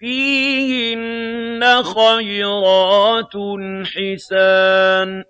فِيهِنَّ خَيْرَاتٌ حِسَانٌ